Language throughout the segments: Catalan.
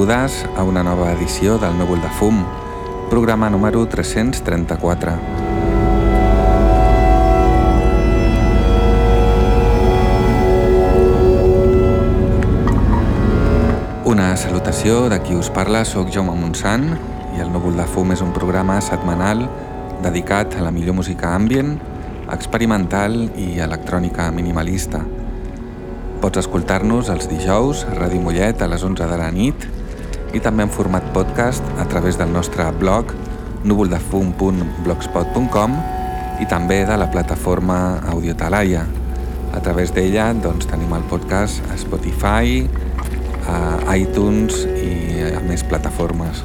benvingudes a una nova edició del Núvol de Fum, programa número 334. Una salutació de qui us parla, sóc Jaume Montsant i el Núvol de Fum és un programa setmanal dedicat a la millor música ambient, experimental i electrònica minimalista. Pots escoltar-nos els dijous a Ràdio Mollet a les 11 de la nit i també en format podcast a través del nostre blog núvoldefum.blogspot.com i també de la plataforma Audiotalaia. A través d'ella doncs, tenim el podcast a Spotify, a iTunes i a més plataformes.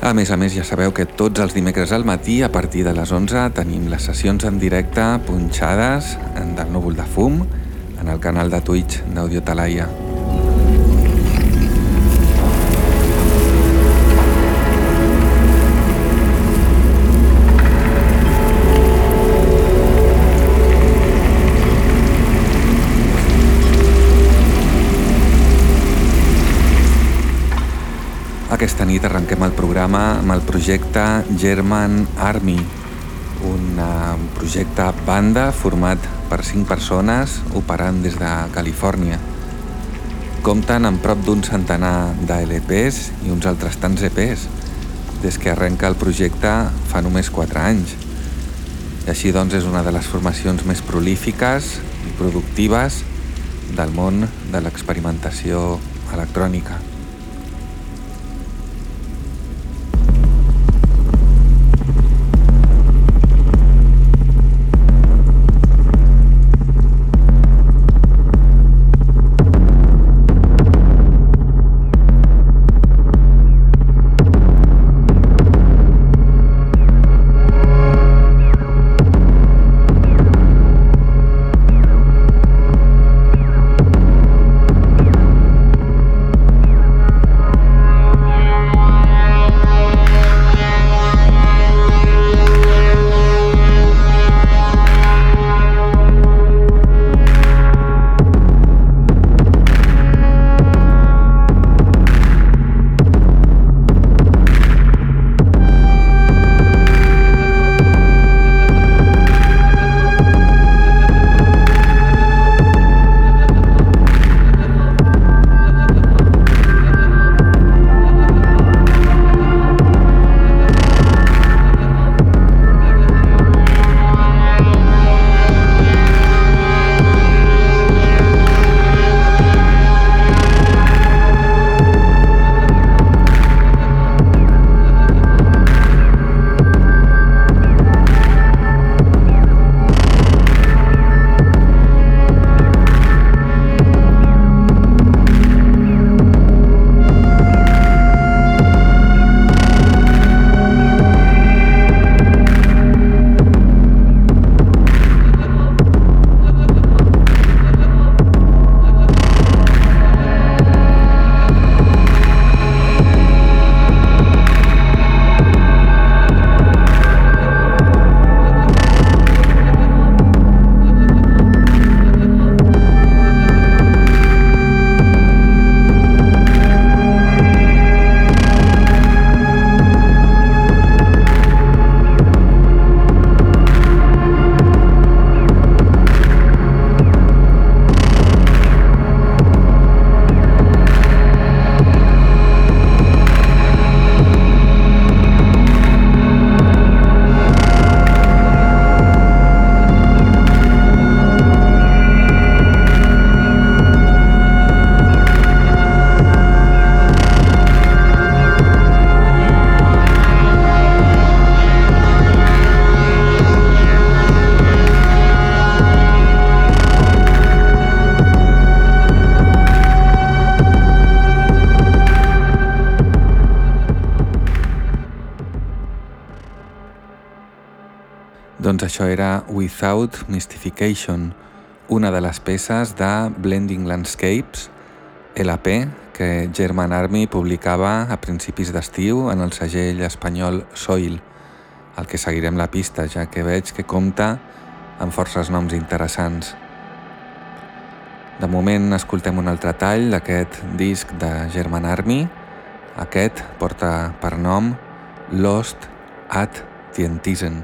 A més a més, ja sabeu que tots els dimecres al matí, a partir de les 11, tenim les sessions en directe punxades del núvol de fum en el canal de Twitch d'Audio Talaia. Aquesta nit arrenquem el programa amb el projecte German Army, un uh, projecte banda format per cinc persones operant des de Califòrnia. Compten amb prop d'un centenar d'LPs i uns altres tants EPs, des que arrenca el projecte fa només 4 anys. I així doncs és una de les formacions més prolífiques i productives del món de l'experimentació electrònica. Without Mystification, una de les peces de Blending Landscapes, LP, que German Army publicava a principis d'estiu en el segell espanyol Soil, al que seguirem la pista, ja que veig que compta amb forces noms interessants. De moment escoltem un altre tall d'aquest disc de German Army. Aquest porta per nom Lost at Tientisen.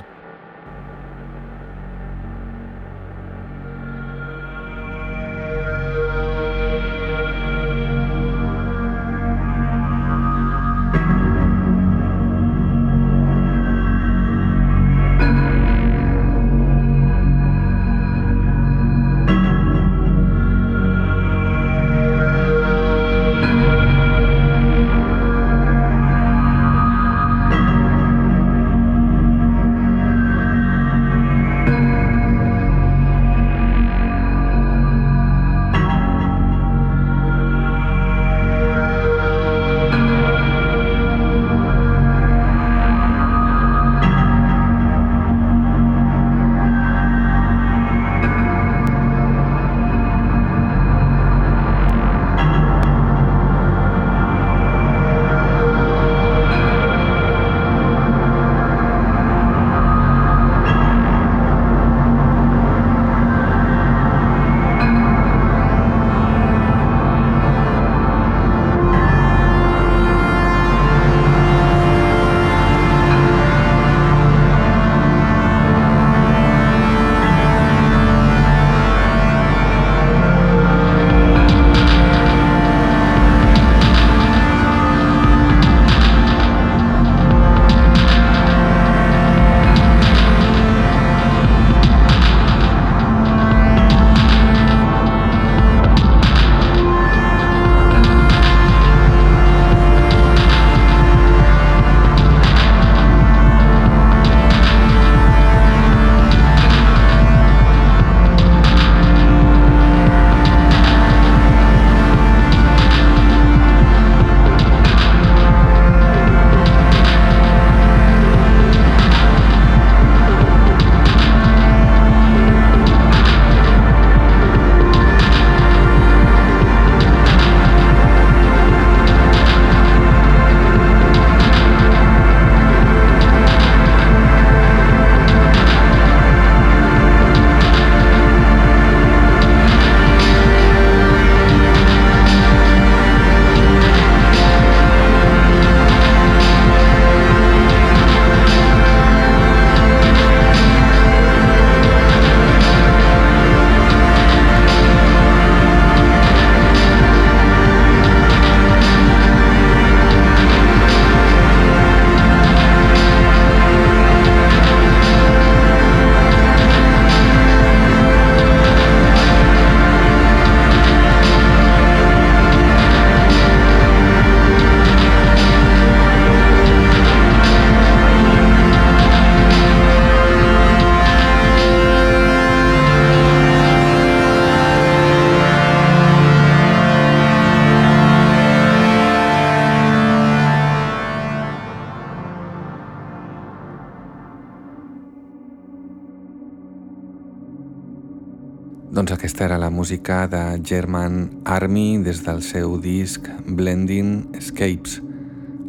Música de German Army des del seu disc Blending Escapes.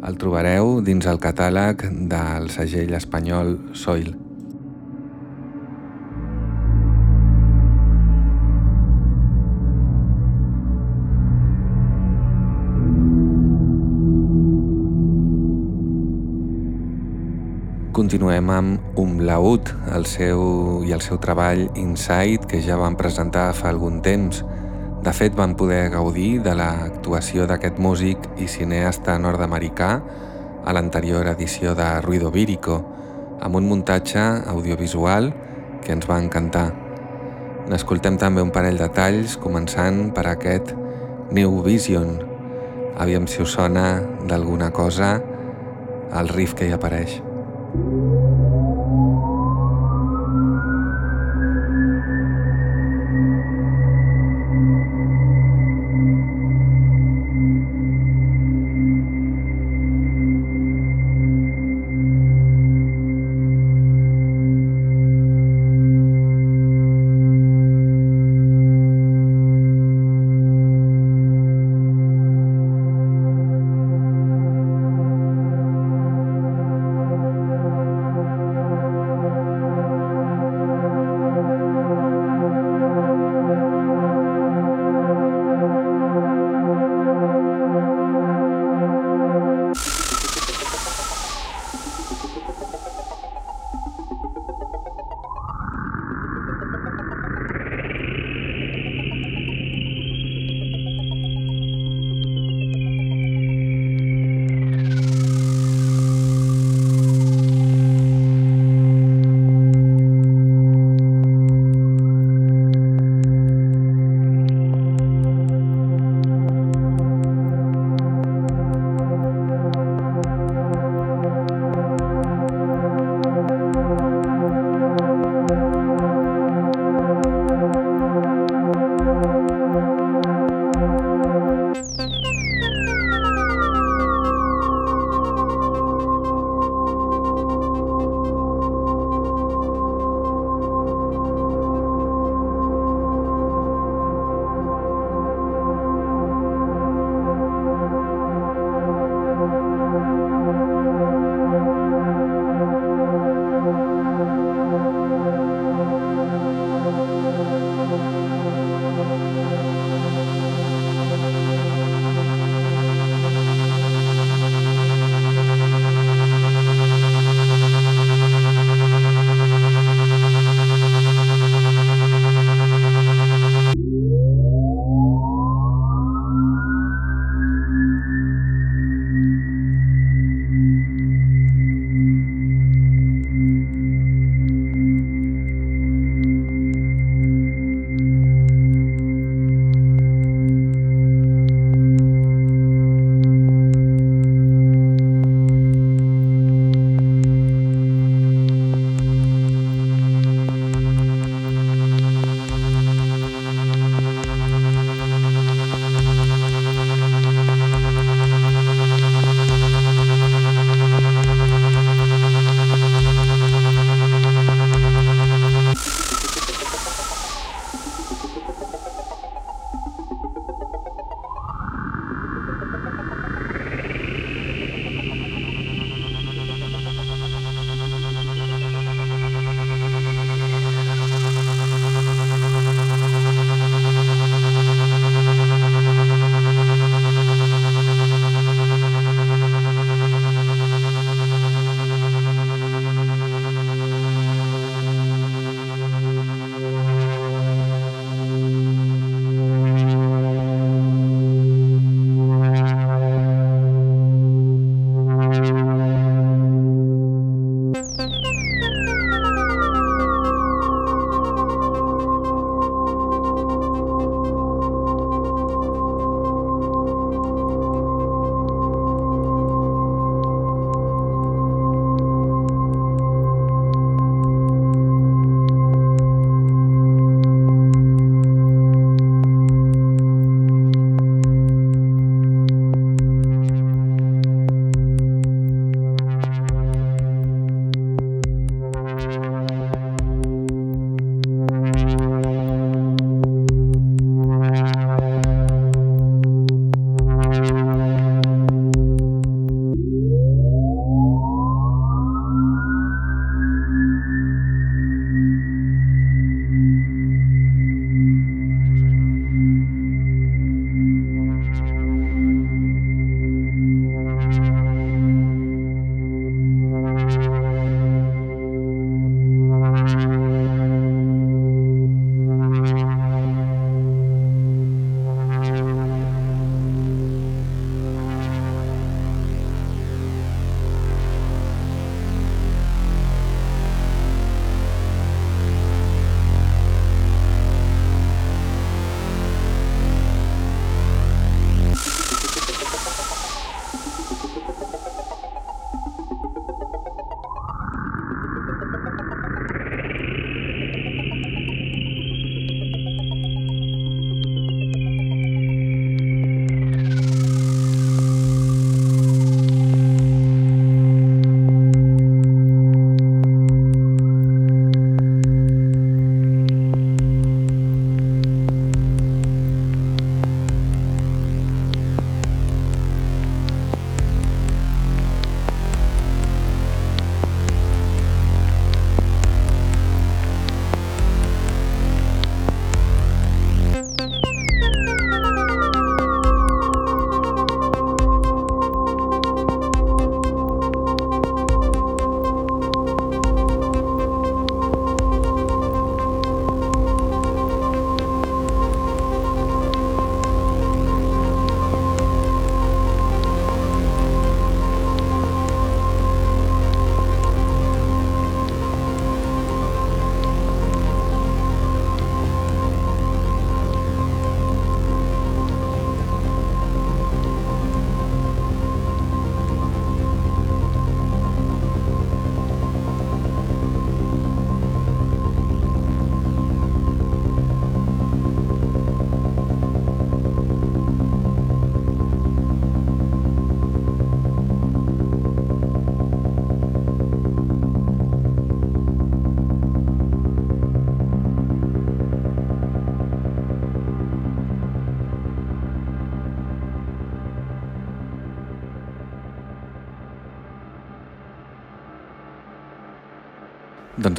El trobareu dins el catàleg del segell espanyol Soil. continuem amb Umlaut el seu, i el seu treball Inside, que ja van presentar fa algun temps. De fet, van poder gaudir de l'actuació d'aquest músic i cineasta nord-americà a l'anterior edició de Ruido Vírico, amb un muntatge audiovisual que ens va encantar. N'escoltem també un parell de talls, començant per aquest New Vision. Aviam si us sona d'alguna cosa el riff que hi apareix.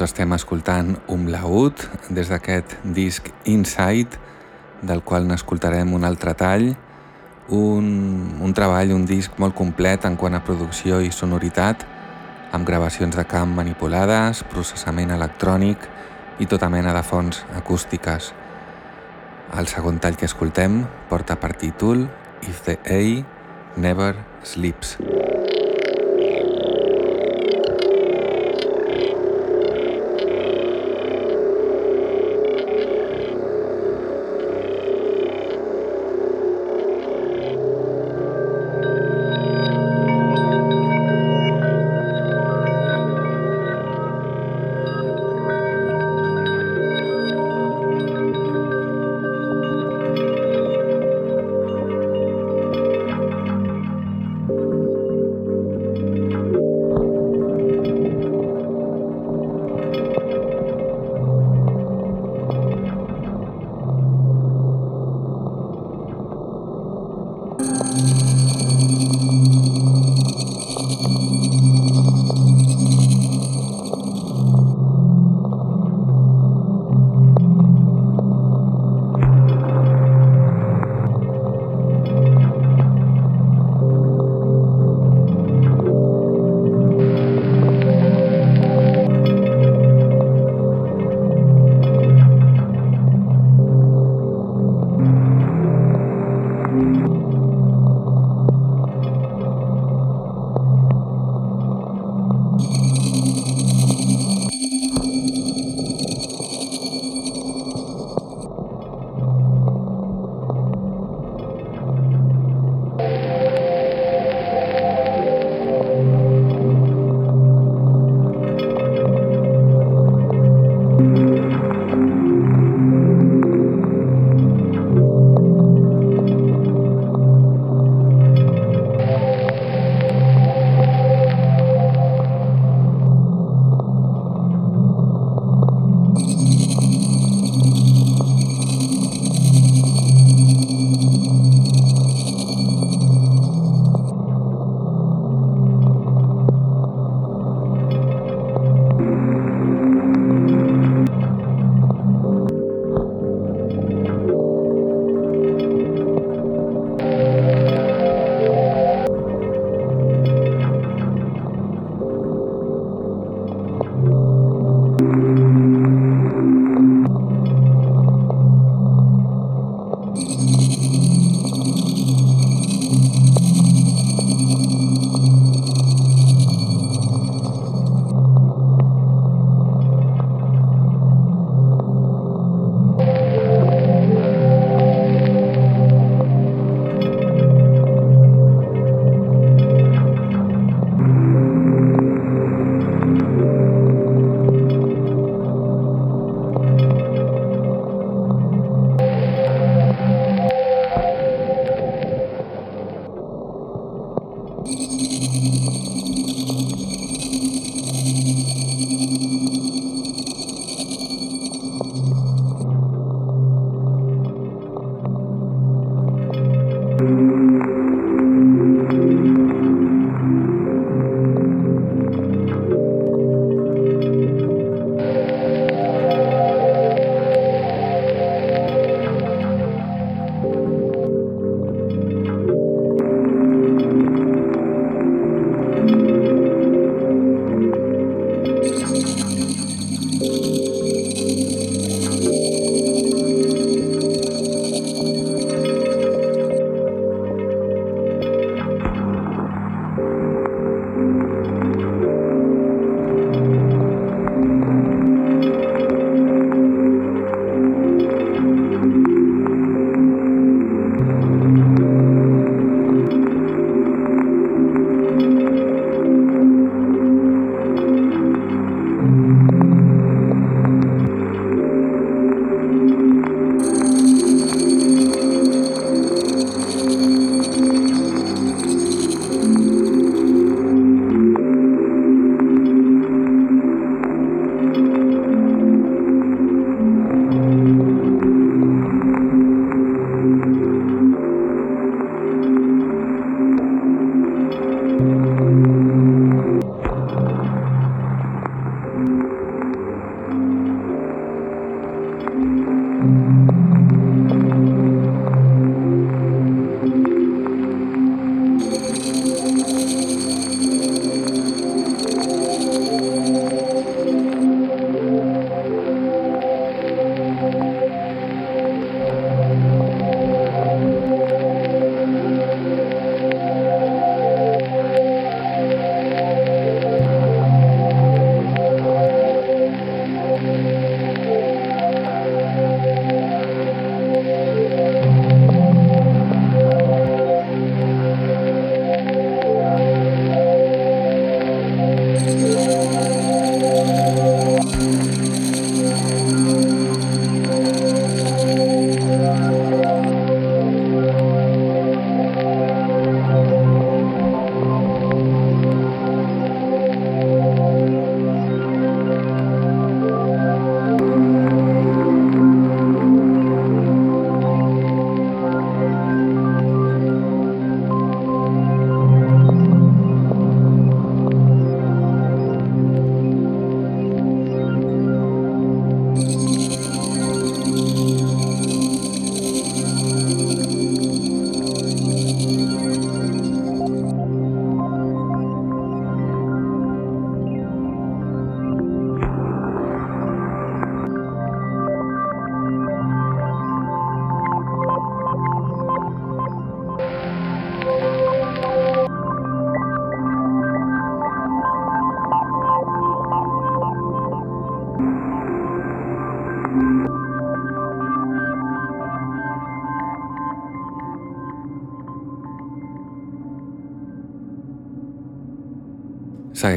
Doncs estem escoltant Umlaut des d'aquest disc Inside, del qual n'escoltarem un altre tall, un, un treball, un disc molt complet en quant a producció i sonoritat, amb gravacions de camp manipulades, processament electrònic i tota mena de fonts acústiques. El segon tall que escoltem porta per títol If the A Never Sleeps.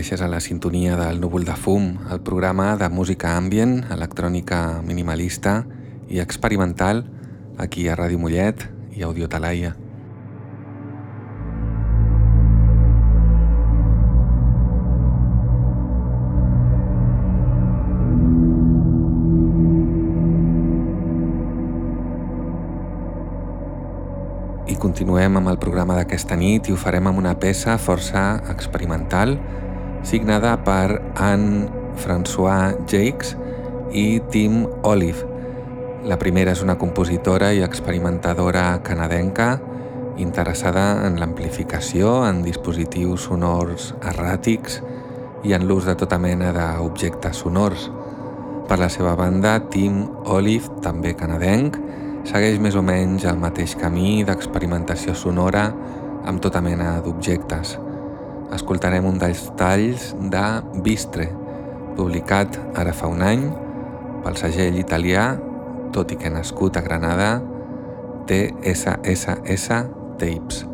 Segueixes a la sintonia del Núvol de Fum, el programa de música ambient, electrònica minimalista i experimental aquí a Ràdio Mollet i Audio Talaia. Continuem amb el programa d'aquesta nit i ho farem amb una peça força experimental signada per Anne-François Jakes i Tim Olive. La primera és una compositora i experimentadora canadenca interessada en l'amplificació, en dispositius sonors erràtics i en l'ús de tota mena d'objectes sonors. Per la seva banda, Tim Olive, també canadenc, segueix més o menys el mateix camí d'experimentació sonora amb tota mena d'objectes escoltarem un dels talls de Bistre, publicat ara fa un any pel segell italià, tot i que nascut a Granada, TSSS Tapes.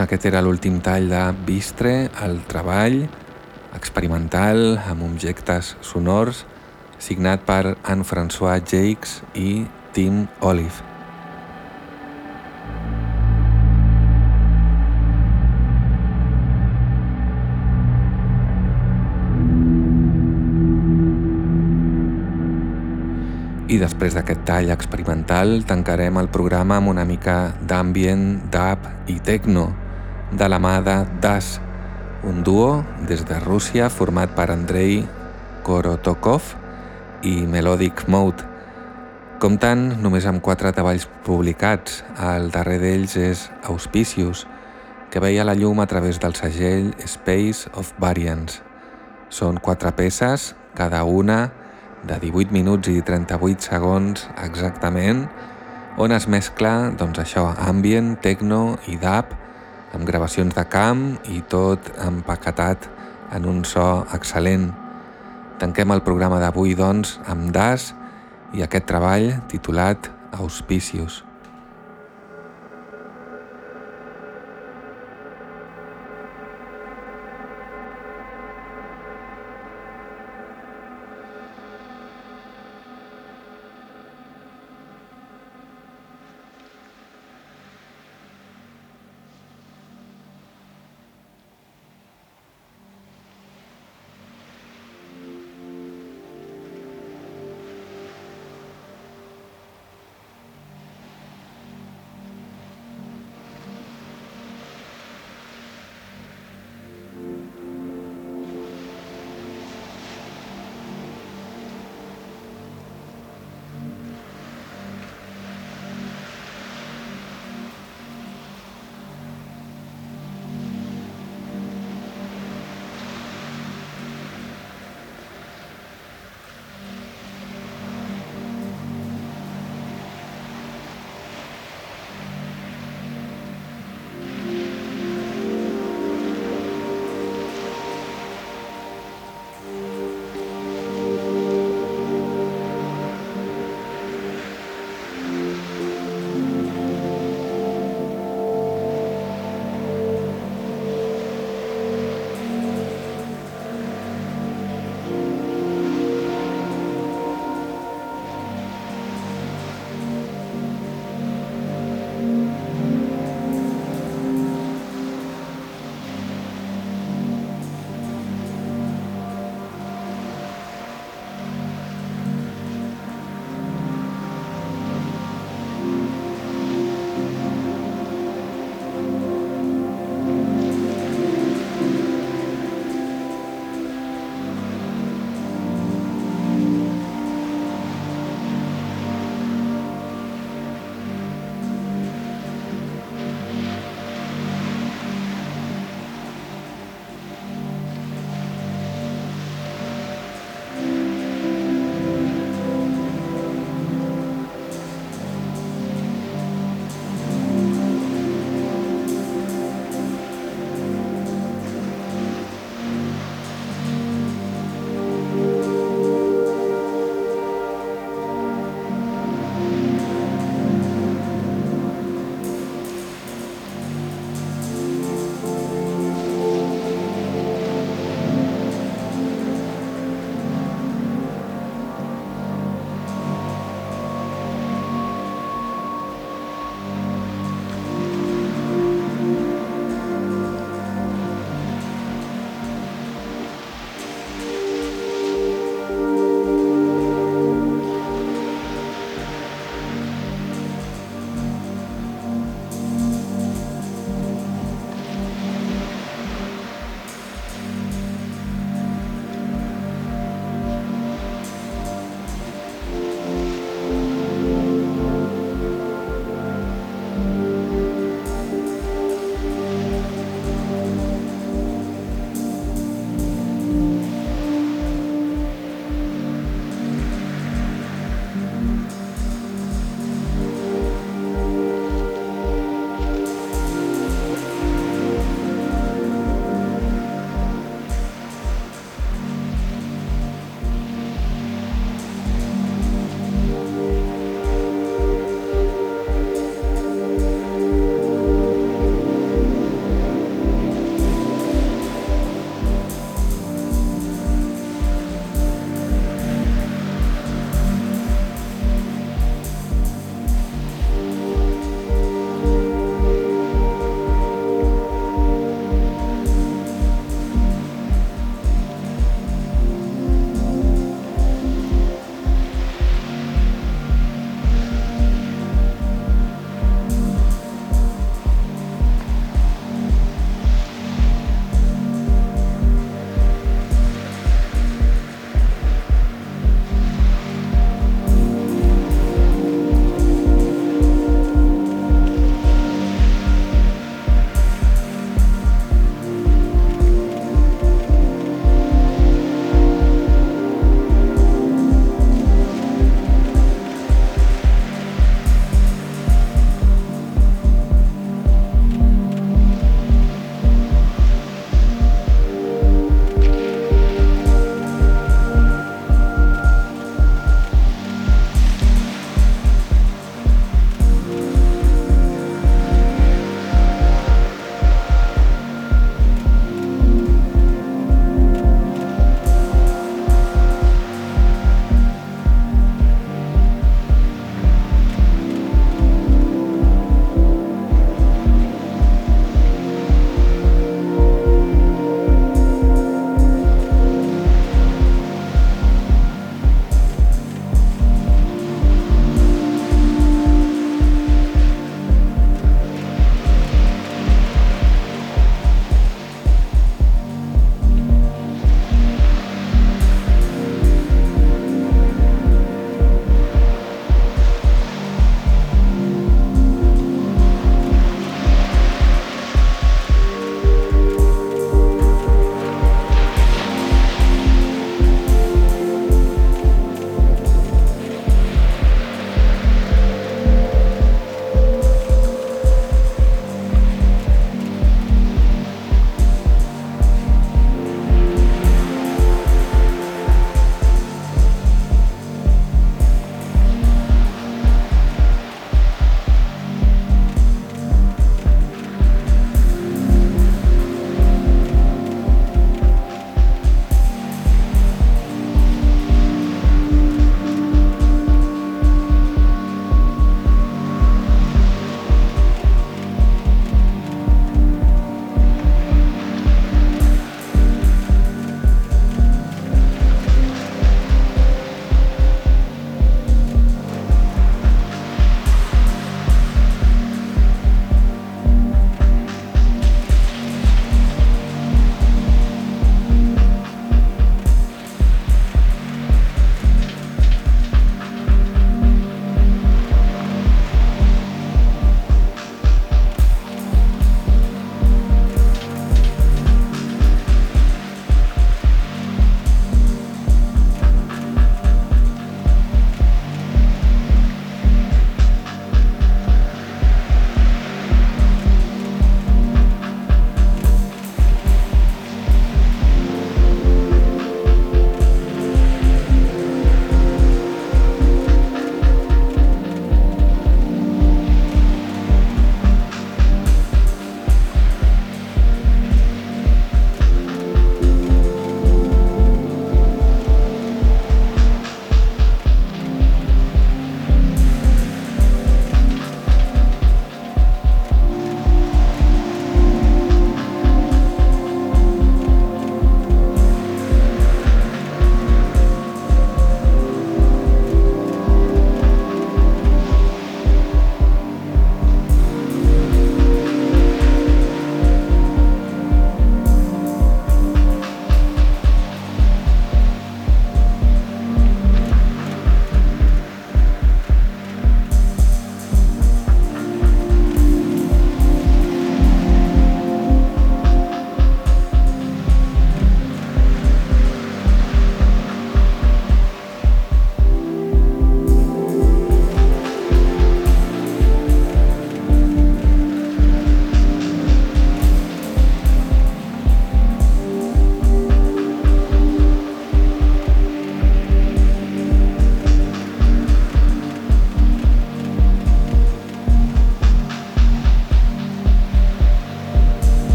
Doncs aquest era l'últim tall de Bistre, el treball experimental amb objectes sonors signat per Anne-François Jakes i Tim Olive. I després d'aquest tall experimental tancarem el programa amb una mica d'ambient, dub i techno de la mà de Das, un duo des de Rússia format per Andrei Korotokov i Melodic Mode. Compten només amb quatre treballs publicats, el darrer d'ells és Auspicius, que veia la llum a través del segell Space of Variance. Són quatre peces, cada una de 18 minuts i 38 segons exactament, on es mescla doncs això, ambient, techno i dub, amb gravacions de camp i tot empaquetat en un so excel·lent. Tanquem el programa d'avui, doncs, amb Das i aquest treball titulat Auspicius.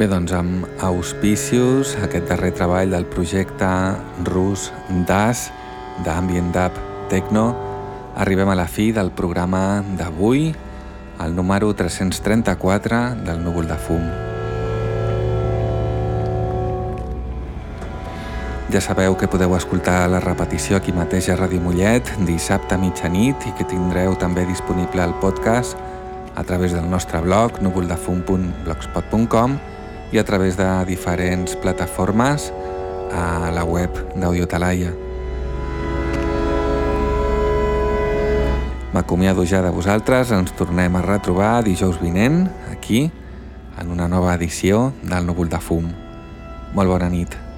Bé, doncs amb auspicios, aquest darrer treball del projecte rus DAS d'Ambient Dub Tecno, arribem a la fi del programa d'avui, el número 334 del núvol de fum. Ja sabeu que podeu escoltar la repetició aquí mateix a Ràdio Mollet dissabte a mitjanit i que tindreu també disponible el podcast a través del nostre blog núvoldefum.blogspot.com i a través de diferents plataformes a la web d'Audiotalaia. M'acomiado ja de vosaltres, ens tornem a retrobar dijous vinent, aquí, en una nova edició del Núvol de Fum. Molt bona nit.